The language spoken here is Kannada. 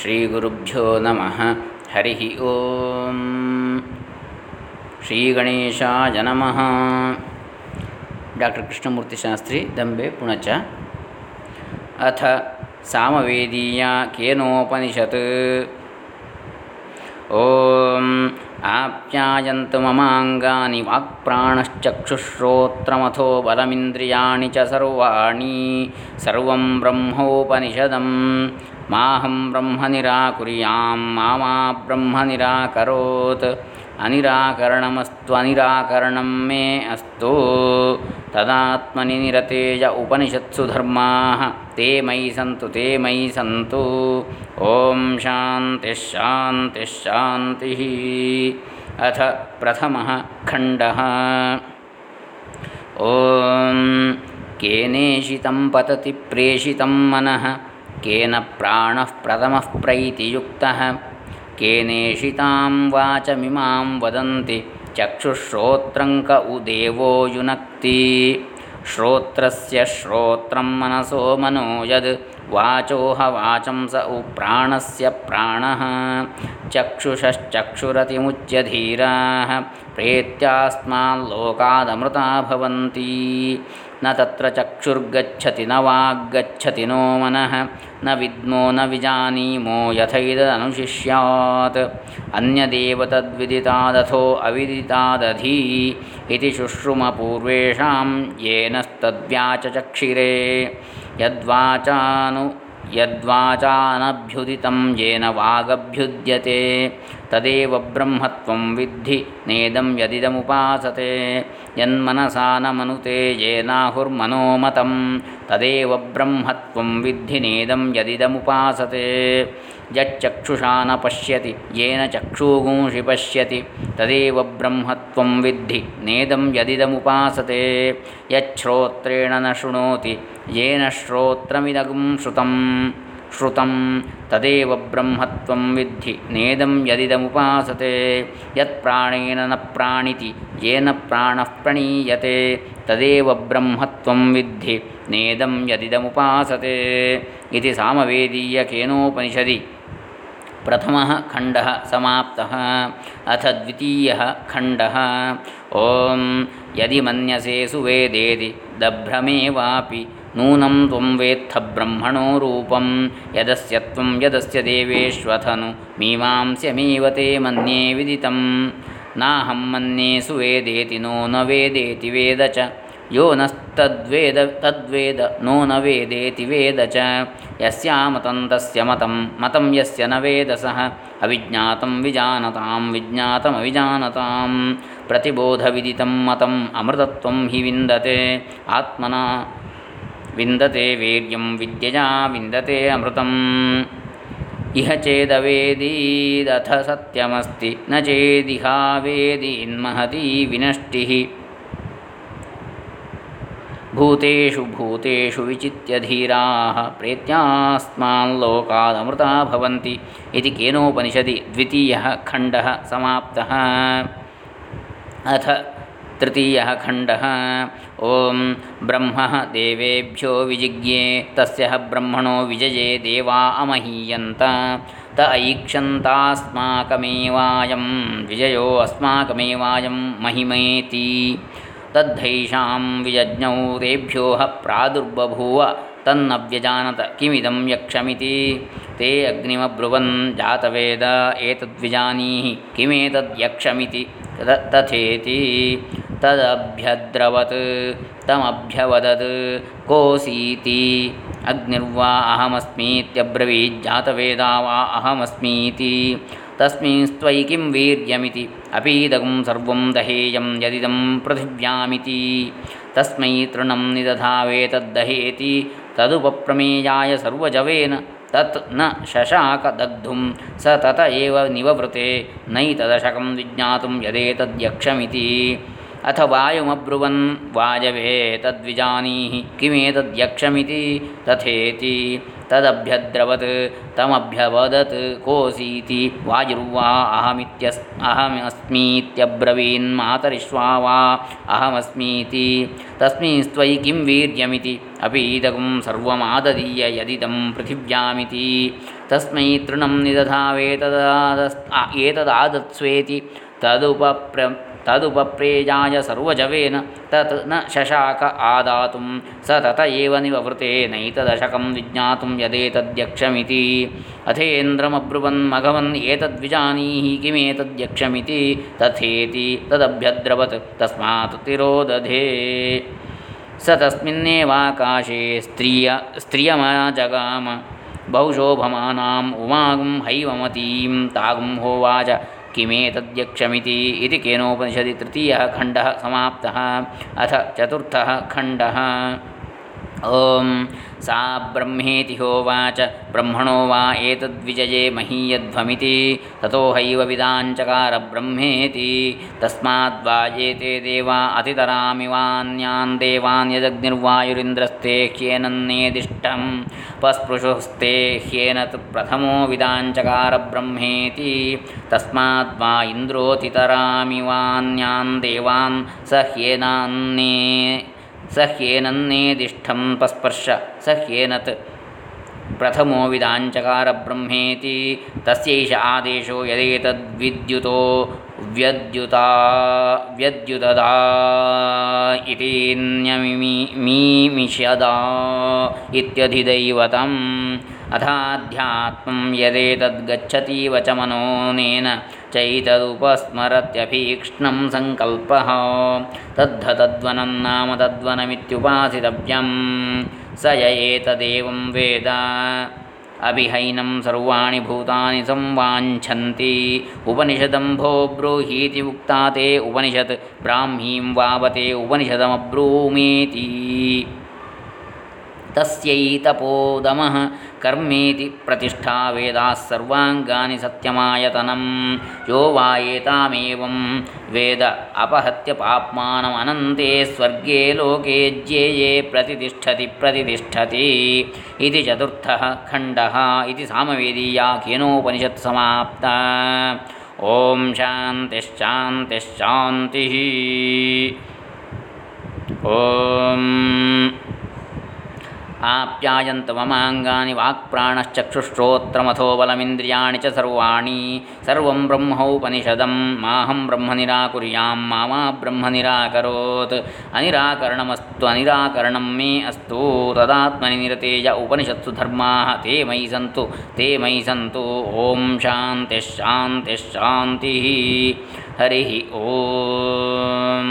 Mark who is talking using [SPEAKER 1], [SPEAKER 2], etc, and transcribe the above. [SPEAKER 1] ಶ್ರೀಗುರುಭ್ಯೋ ನಮಃ ಹರಿ ಓಂ ಗಣೇಶಾಯ ನಮಃ ಡಾಕ್ಟರ್ ಕೃಷ್ಣಮೂರ್ತಿ ಶಾಸ್ತ್ರಿ ದಂಬೆ ಪುಣಚ ಅಥ ಸಾಮವೇದೀಯ ಕೇನೋಪನಿಷತ್ ॐ आप्यायन्तु ममाङ्गानि वाक्प्राणश्चक्षुश्रोत्रमथो बलमिन्द्रियाणि च सर्वाणि सर्वं ब्रह्मोपनिषदं माहं ब्रह्म निराकुर्यां मा अनिराकरणमस्तु अनिराकरणं मे अस्तु तदात्मनि निरतेज उपनिषत्सु धर्माः ते मयि सन्तु ते मयि सन्तु ॐ शान्तिश्शान्तिश्शान्तिः अथ प्रथमः खण्डः ॐ केनेषितं पतति प्रेषितं मनः केन प्राणः प्रथमः प्रैतियुक्तः केनेषितां वाचमिमां वदन्ति चक्षुः श्रोत्रं क उ देवो युनक्ति श्रोत्रस्य श्रोत्रं मनसो मनो यद् वाचोह वाचं स उ प्राणस्य प्राणः चक्षुषश्चक्षुरतिमुच्यधीराः प्रेत्यास्माल्लोकादमृता भवन्ति ನ ತತ್ರ ಚಕ್ಷುರ್ಗಚ್ಚತಿ ನ ವಾಗ್ಗಚ್ಚತಿ ನೋ ಮನಃ ನ ವಿದ್ಮೋ ನ ವಿಜಾನೀಮೋ ಯಥೈದನುಶಿಷ್ಯಾತ್ ಅನ್ಯದೇವ ತದ್ವಿದಿತಾದಥೋ ಅವಿದಿತಾದಧೀ ಇತಿ ಶುಶ್ರುಮಪೂರ್ವೇಷಾಂ ಏನಸ್ತದ್ವ್ಯಾಚಚಕ್ಷಿರೇ ಯದ್ವಾಚಾನು ಯದ್ವಾಚಾನಭ್ಯುದಿತಂ ಯೇನ ವಾಗಭ್ಯುದ್ಯತೆ तदेव ब्रह्मत्वं विद्धि नेदं यदिदमुपासते यन्मनसा न मनुते येनाहुर्मनोमतं तदेव ब्रह्मत्वं विद्धि नेदं यदिदमुपासते यच्चक्षुषा न पश्यति येन चक्षुगुंषि पश्यति तदेव ब्रह्मत्वं विद्धि नेदं यदिदमुपासते यच्छ्रोत्रेण न शृणोति येन श्रुतम् ಶ್ರುತಂ ತದೇವ ಬ್ರಹ್ಮತ್ವಂ ವಿದ್ಧಿ ನೇದಂ ಯದಿದಮುಪಾಸತೆ ಯತ್ ಪ್ರಾಣೇನ ನ ಪ್ರಾಣಿತಿ ಯೇನ ಪ್ರಾಣಃ ಪ್ರಣೀಯತೆ ತದೇವ ಬ್ರಹ್ಮತ್ವಂ ವಿದ್ಧಿ ನೇದಂ ಯದಿದಮುಪಾಸತೆ ಇತಿ ಸಾಮವೇದೀಯಕೇನೋಪನಿಷದಿ ಪ್ರಥಮः ಖಂಡಃ ಸಮಾಪ್ತಃ ಅಥ ದ್ವಿತೀಯಃ ಖಂಡಃ ಓಂ ಯದಿ ಸುವೇದೇದಿ ದಭ್ರಮೇವಾಪಿ ನೂನಂ ತ್ವಂ ವೇತ್ಥ ಬ್ರಹ್ಮಣೋ ರೂಪಂ ಯದಸ್ಯ ತ್ವಂ ಯದಸ್ಯ ದೇವೇಶ್ವಥನು ಮೀಮಾಂಸ್ಯಮೀವ ತೇ ಮನ್ಯೇ ವಿದಿತಂ ನಾಹಂ ಮನ್ಯೇ ಸುವೇದೇತಿ ನೋ ನ ವೇದೇತಿ ವೇದ ಚ ಯೋ ನಸ್ತದ್ವೇದ ತದ್ವೇದ ನೋ ನ ವೇದೇತಿ ವೇದ ಚ ಯಸ್ಯಾಮತಂ ತಸ್ಯ ಮತಂ ಮತಂ ಯಸ್ಯ ನ ವೇದಸಃ ಅವಿಜ್ಞಾತಂ ವಿಜಾನತಾಂ ವಿಜ್ಞಾತಮವಿಜಾನತಾಂ ಪ್ರತಿಬೋಧವಿದಿತಂ ಮತಂ ಅಮೃತತ್ವಂ ಹಿ ವಿಂದತೆ ಆತ್ಮನಾ विन्दते वीर्यं विद्यया विन्दते अमृतम् इह चेदवेदीदथ सत्यमस्ति न चेदिहा विनष्टिः भूतेषु भूतेषु विचित्यधीराः प्रेत्यास्माल्लोकादमृता भवन्ति इति केनोपनिषदि द्वितीयः खण्डः समाप्तः अथ तृतीय खंड ओं ब्रह्म देवेभ्यो विजिज्ञे तस् ब्रह्मणो विजये देवा अमहीयंत त ऐक्षन्तास्माकमेवायं विजयो अस्माकमेवायं महिमेति तद्धैषां विजज्ञौ तेभ्यो प्रादुर्बभूव तन्न व्यजानत किमिदं यक्षमिति ते अग्निमब्रुवन् जातवेद एतद्विजानीहि किमेतद्यक्षमिति तथेति तदभ्यद्रवत् तमभ्यवदत् कोऽसीति अग्निर्वा अहमस्मीत्यब्रवीज्जातवेदा वा अहमस्मीति तस्मिंस्त्वयि किं वीर्यमिति अपीदगं सर्वं दहेयं यदिदं पृथिव्यामिति तस्मै तृणं निदधावेतद्दहेति तदुपप्रमेयाय सर्वजवेन ತತ್ ನ ಶಶಾಕದಗ್ಧುಂ ಸ ತತ ಏವ ನಿವವೃತೆ ನೈತದಶಕಂ ವಿಜ್ಞಾತುಂ ಯದೇತದ್ಯಕ್ಷಮಿತಿ ಅಥ ವಾಯುಮಬ್ರುವನ್ ವಾಯವೆ ತದ್ವಿಜಾನೀಹಿ ಕಿಮೇತದ್ಯಕ್ಷಮಿತಿ ತಥೇತಿ ತದಭ್ಯದ್ರವತ್ ತಮಭ್ಯವದತ್ ಕೋಸೀತಿ ವಾಯುರ್ವಾ ಅಹಮಿತ್ಯಸ್ ಅಹಮಸ್ಮೀತ್ಯಬ್ರವೀನ್ ಮಾತರಿಶ್ವಾ ವಾ ಅಹಮಸ್ಮೀತಿ ತಸ್ಮಿಸ್ತ್ವಯಿ ಕಿಂ ವೀರ್ಯಮಿತಿ ಅಪೀತಕಂ ಸರ್ವಮಾದದೀಯ ಯದಿದಂ ಪೃಥಿವ್ಯಾಮಿತಿ ತಸ್ಮೈ ತೃಣಂ ನಿದಧಾವೇತದಾದಸ್ ಏತದಾದತ್ಸ್ವೇತಿ ತದುಪಪ್ರ ತದುಪಪ್ರೇಜಾಯ ಸರ್ವಜವೇನ ತತ್ ನ ಶಶಾಕ ಆದಾತು ಸತತ ಏವ ನಿವೃತೆ ನೈತದಶಕಂ ವಿಜ್ಞಾತು ಯದೇತದ್ಯಕ್ಷಮಿತಿ ಅಥೇಂದ್ರಮಬ್ರುವನ್ ಮಘವನ್ ಏತದ್ವಿಜಾನೀಹಿ ಕಿಮೇತದ್ಯಕ್ಷಮಿತಿ ತಥೇತಿ ತದಭ್ಯದ್ರವತ್ ತಸ್ಮಾತ್ ತಿರೋದಧೇ ಸ तस्मिन्नेवाकाशे ಸ್ತ್ರೀಯ स्त्रियमजगाम बहुशोभमानाम् उमागुं हैवमतीं किमेतद्यक्षमिति इति केनोपनिषदि तृतीयः खण्डः समाप्तः अथ चतुर्थः खण्डः ಓಂ ಸಾ ಬ್ರಹ್ಮೇತಿ ಹೋವಾಚ ಬ್ರಹ್ಮಣೋ ವಾ ಏತದ್ವಿಜಯೇ ಮಹೀಯಧ್ವಮಿತಿ ತಥೋ ಹೈವ ವಿದಾಂಚಕಾರ ಬ್ರಹ್ಮೇತಿ ತಸ್ಮಾದ್ವಾ ಏತೆ ದೇವಾ ಅತಿತರಾಮಿವಾನ್ಯಾನ್ ದೇವಾನ್ ಯಜಗ್ನಿರ್ವಾಯುರಿಂದ್ರಸ್ತೆ ಹ್ಯೇನನ್ನೇದಿಷ್ಟಂ ಪಸ್ಪೃಶುಸ್ತೆ ಹ್ಯೇನ ತು ಪ್ರಥಮೋ ವಿದಾಂಚಕಾರ ಬ್ರಹ್ಮೇತಿ ತಸ್ಮಾದ್ವಾ ಇಂದ್ರೋತಿತರಾಮಿವಾನ್ಯಾನ್ ದೇವಾನ್ ಸ ಹ್ಯೇನಾನ್ನೇ ಸಹ್ಯೇನನ್ನೇದಿಷ್ಠಂ ಪಸ್ಪರ್ಶ ಸಹ್ಯೇನತ್ ಪ್ರಥಮೋ ವಿದಾಂಚಕಾರ ಬ್ರಹ್ಮೇತಿ ತಸ್ಯೈಷ ಆದೇಶೋ ಯದೇತದ್ವಿದ್ಯುತೋ व्यद्युता व्यद्युददा इति मीमिष्यदा इत्यधिदैवतम् अथाध्यात्मं यदेतद्गच्छतीव च मनोनेन चैतदुपस्मरत्यभीक्ष्णं सङ्कल्पः तद्ध तद्वनं नाम तद्वनमित्युपासितव्यं स य एतदेवं वेद ಅಭಿಹೈನಂ ಸರ್ವಾಣಿ ಭೂತಾನಿ ಸಂವಾಂಛಂತಿ ಉಪನಿಷದಂ ಬ್ರೂಹೀತಿ ಉಕ್ತಾ ತೇ ಉಪನಿಷತ್ ಬ್ರಾಹ್ಮೀಂ ವಾವತೆ ಉಪನಿಷದಮಬ್ರೂಮೀತಿ తస్యైతపోదమః కర్మేతి ప్రతిష్టా వేదా సర్వాంగాని సత్యమాయతనం యో వాయేతామేవం వేద అపహత్య పాప్మానమనంతే స్వర్గే లోకే జ్యేయే ప్రతిష్టతి ప్రతిష్టతి ఇది చతుర్థ ఖండ ఇది సామవేదీయాఖేనోపనిషత్ సమాప్త ఓం శాంతిశ్శాంతిశ్శాంతి ఓం ಆಪ್ಯಾಯಂತ ಮಮಾಂಗಾನಿ ವಾಕ್ಪ್ರಾಣಶ್ಚಕ್ಷುಶ್ರೋತ್ರಮಥೋ ಬಲಮಿಂದ್ರಿಯಾಣಿ ಚ ಸರ್ವಾಣಿ ಸರ್ವಂ ಬ್ರಹ್ಮೌಪನಿಷದಂ ಮಾಹಂ ಬ್ರಹ್ಮ ನಿರಾಕುರ್ಯಾಂ ಮಾಮಾ ಬ್ರಹ್ಮ ನಿರಾಕರೋತ್ ಅನಿರಾಕರಣಮಸ್ತು ಅನಿರಾಕರಣಂ ಮೇ ಅಸ್ತು ತದಾತ್ಮನಿ ನಿರತೇಯ ಉಪನಿಷತ್ಸು ಧರ್ಮಾ ತೇ ಮಯಿ ಸಂತು ತೇ ಮಯಿ ಸಂತು ಓಂ ಶಾಂತಿ ಶಾಂತಿ ಶಾಂತಿ ಹರಿ ಓಂ